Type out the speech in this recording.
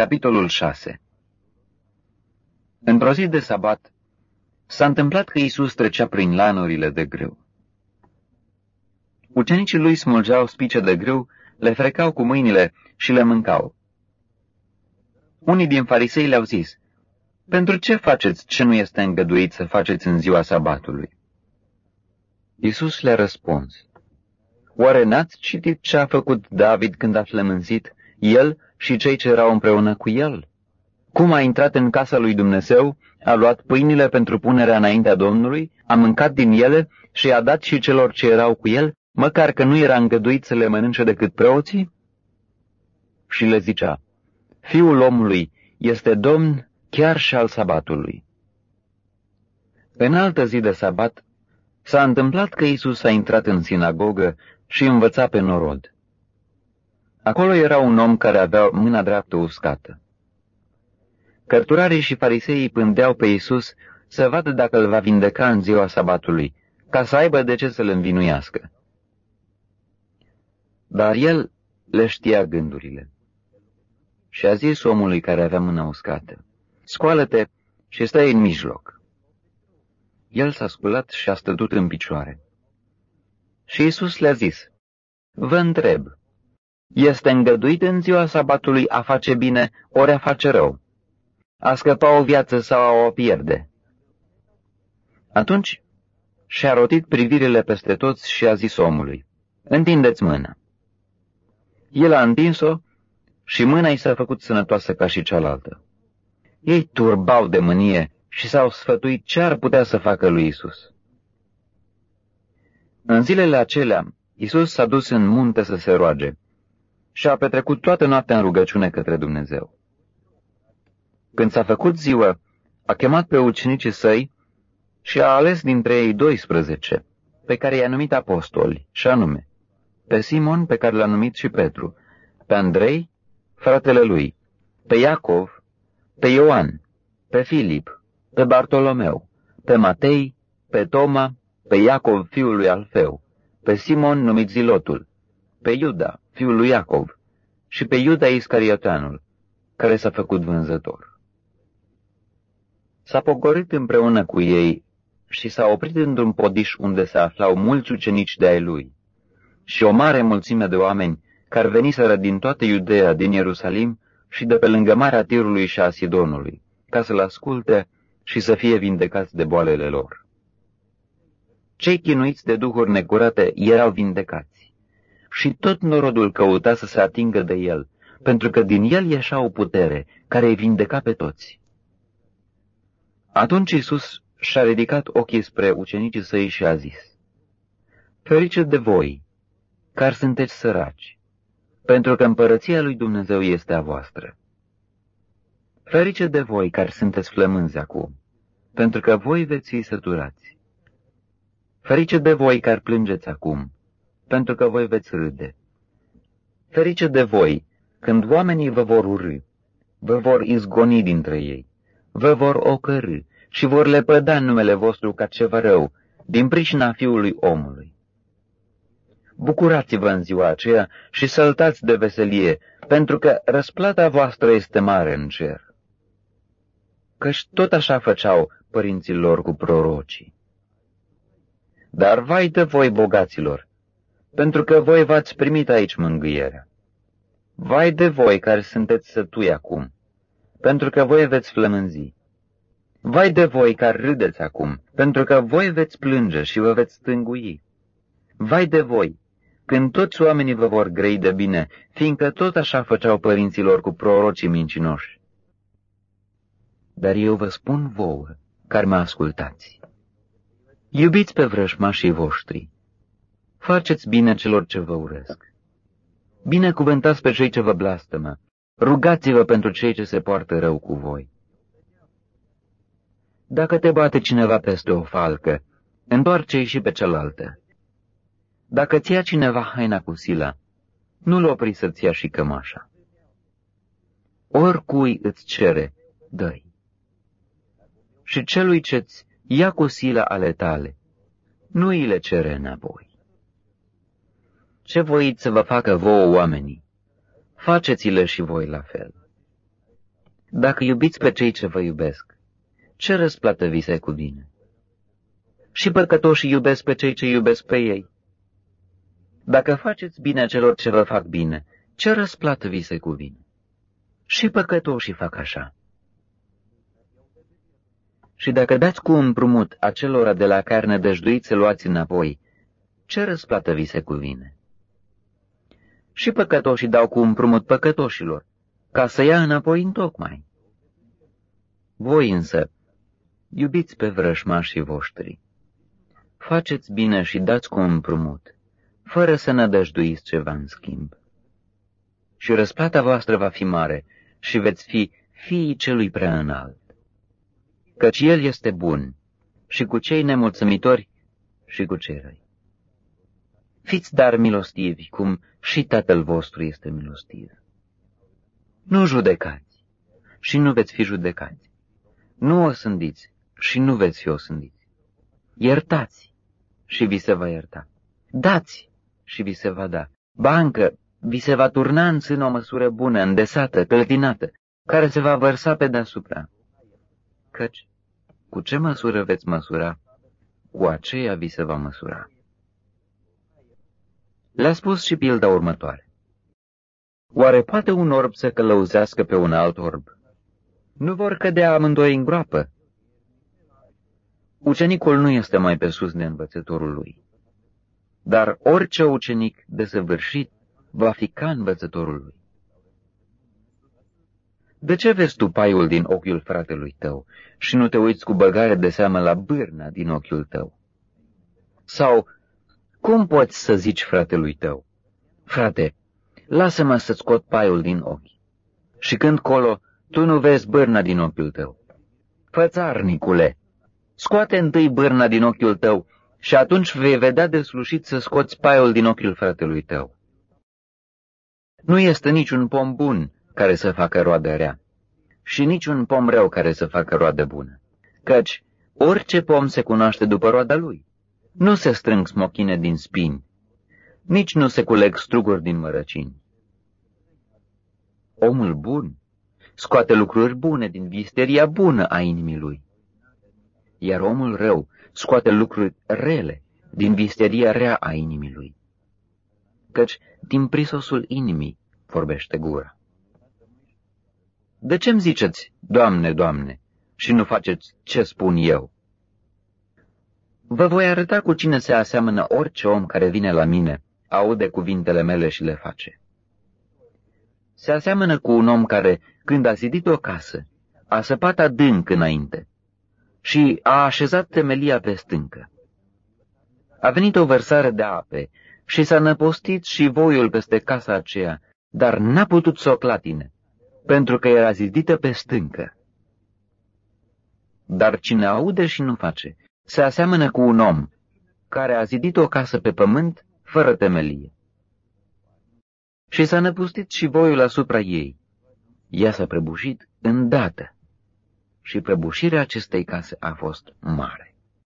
Capitolul 6 Într-o zi de sabat, s-a întâmplat că Iisus trecea prin lanurile de grâu. Ucenicii lui smulgeau spice de grâu, le frecau cu mâinile și le mâncau. Unii din farisei le-au zis, Pentru ce faceți ce nu este îngăduit să faceți în ziua sabatului? Iisus le-a răspuns, Oare n-ați citit ce a făcut David când a flămânzit, el și cei ce erau împreună cu el? Cum a intrat în casa lui Dumnezeu, a luat pâinile pentru punerea înaintea Domnului, a mâncat din ele și a dat și celor ce erau cu el, măcar că nu era îngăduit să le mănânce decât preoții? Și le zicea, Fiul omului este domn chiar și al sabatului. În altă zi de sabat, s-a întâmplat că Isus a intrat în sinagogă și învăța pe norod. Acolo era un om care avea mâna dreaptă uscată. Cărturarii și fariseii pândeau pe Isus să vadă dacă îl va vindeca în ziua sabatului, ca să aibă de ce să-l învinuiască. Dar el le știa gândurile. Și a zis omului care avea mâna uscată, Scoală-te și stai în mijloc. El s-a sculat și a stătut în picioare. Și Isus le-a zis, Vă întreb, este îngăduit în ziua sabatului a face bine ori a face rău? A scăpa o viață sau a o pierde? Atunci și-a rotit privirile peste toți și a zis omului, Întindeți mâna. El a întins-o și mâna i s-a făcut sănătoasă ca și cealaltă. Ei turbau de mânie și s-au sfătuit ce ar putea să facă lui Isus. În zilele acelea, Isus s-a dus în munte să se roage și a petrecut toată noaptea în rugăciune către Dumnezeu. Când s-a făcut ziua, a chemat pe ucenicii săi și a ales dintre ei 12, pe care i-a numit apostoli, și anume, pe Simon, pe care l-a numit și Petru, pe Andrei, fratele lui, pe Iacov, pe Ioan, pe Filip, pe Bartolomeu, pe Matei, pe Toma, pe Iacov, fiul lui Alfeu, pe Simon numit Zilotul, pe Iuda, fiul lui Iacov, și pe Iuda Iscarioteanul, care s-a făcut vânzător. S-a pogorit împreună cu ei și s-a oprit într-un podiș unde se aflau mulți ucenici de ai lui și o mare mulțime de oameni care veniseră din toată Iudeea, din Ierusalim și de pe lângă Marea Tirului și a Sidonului, ca să-l asculte și să fie vindecați de boalele lor. Cei chinuiți de duhuri necurate erau vindecați și tot norodul căuta să se atingă de el, pentru că din el ieșea o putere care îi vindeca pe toți. Atunci Iisus și-a ridicat ochii spre ucenicii săi și a zis, Ferice de voi, care sunteți săraci, pentru că împărăția lui Dumnezeu este a voastră. Ferice de voi care sunteți flămânzi acum, pentru că voi veți fi săturați. Ferice de voi care plângeți acum, pentru că voi veți râde. Ferice de voi când oamenii vă vor urâ, vă vor izgoni dintre ei, vă vor ocărâ și vor lepăda numele vostru ca ceva rău, din pricina fiului omului. Bucurați-vă în ziua aceea și săltați de veselie, pentru că răsplata voastră este mare în cer. Căci tot așa făceau părinții lor cu prorocii. Dar vai de voi, bogaților, pentru că voi v-ați primit aici mângâierea. Vai de voi care sunteți sătui acum, pentru că voi veți flămânzi. Vai de voi care râdeți acum, pentru că voi veți plânge și vă veți stângui. Vai de voi, când toți oamenii vă vor grei de bine, fiindcă tot așa făceau părinților cu prorocii mincinoși. Dar eu vă spun vouă, care mă ascultați. Iubiți pe vrăjmașii voștri. Faceți bine celor ce vă urăsc. Binecuvântați pe cei ce vă blastămă. Rugați-vă pentru cei ce se poartă rău cu voi. Dacă te bate cineva peste o falcă, întoarce-i și pe cealaltă. Dacă ți ia cineva haina cu sila, nu-l opri să-ți ia și cămașa. Oricui îți cere, dă -i. Și celui ce-ți ia cu sila ale tale, nu îi le cere înapoi. Ce voiți să vă facă vouă oamenii? Faceți-le și voi la fel. Dacă iubiți pe cei ce vă iubesc, ce răsplată vi se cuvine? Și păcătoșii iubesc pe cei ce iubesc pe ei. Dacă faceți bine celor ce vă fac bine, ce răsplată vi se cuvine? Și păcătoșii fac așa. Și dacă dați cu împrumut acelora de la care ne dăjduiți să luați înapoi, ce răsplată vi se cuvine? Și păcătoșii dau cu împrumut păcătoșilor, ca să ia înapoi în tocmai. Voi însă, iubiți pe vrășmașii voștri. Faceți bine și dați cu împrumut, fără să nădăjduiți ceva în schimb. Și răsplata voastră va fi mare și veți fi fiii celui prea înalt. Căci El este bun și cu cei nemulțumitori și cu cei răi. Fiți dar milostivi, cum și Tatăl vostru este milostiv. Nu judecați și nu veți fi judecați. Nu o sândiți și nu veți fi osândiți. Iertați și vi se va ierta. Dați și vi se va da. Bancă vi se va turna în sân o măsură bună, îndesată, clătinată, care se va vărsa pe deasupra. Căci, cu ce măsură veți măsura, cu aceea vi se va măsura. Le-a spus și pilda următoare. Oare poate un orb să călăuzească pe un alt orb? Nu vor cădea amândoi în groapă. Ucenicul nu este mai pe sus de învățătorul lui, dar orice ucenic desăvârșit va fi ca învățătorul lui. De ce vezi tu paiul din ochiul fratelui tău și nu te uiți cu băgare de seamă la bârna din ochiul tău? Sau, cum poți să zici fratelui tău, frate, lasă-mă să scot paiul din ochi, și când colo, tu nu vezi bârna din ochiul tău? Fățarnicule, scoate întâi bârna din ochiul tău și atunci vei vedea de slușit să scoți paiul din ochiul fratelui tău. Nu este niciun pom bun care să facă roadă rea și niciun pom rău care să facă roadă bună, căci orice pom se cunoaște după roada lui. Nu se strâng smochine din spini, nici nu se culeg struguri din mărăcini. Omul bun scoate lucruri bune din visteria bună a inimii lui, iar omul rău scoate lucruri rele din visteria rea a inimii lui. Căci din prisosul inimii vorbește gura. De ce-mi ziceți, Doamne, Doamne, și nu faceți ce spun eu? Vă voi arăta cu cine se aseamănă orice om care vine la mine, aude cuvintele mele și le face. Se aseamănă cu un om care, când a zidit o casă, a săpat adânc înainte și a așezat temelia pe stâncă. A venit o vărsare de ape și s-a năpostit și voiul peste casa aceea, dar n-a putut să o clatine, pentru că era zidită pe stâncă. Dar cine aude și nu face, se aseamănă cu un om care a zidit o casă pe pământ fără temelie. Și s-a năpustit și voiul asupra ei. Ea s-a prăbușit îndată și prăbușirea acestei case a fost mare.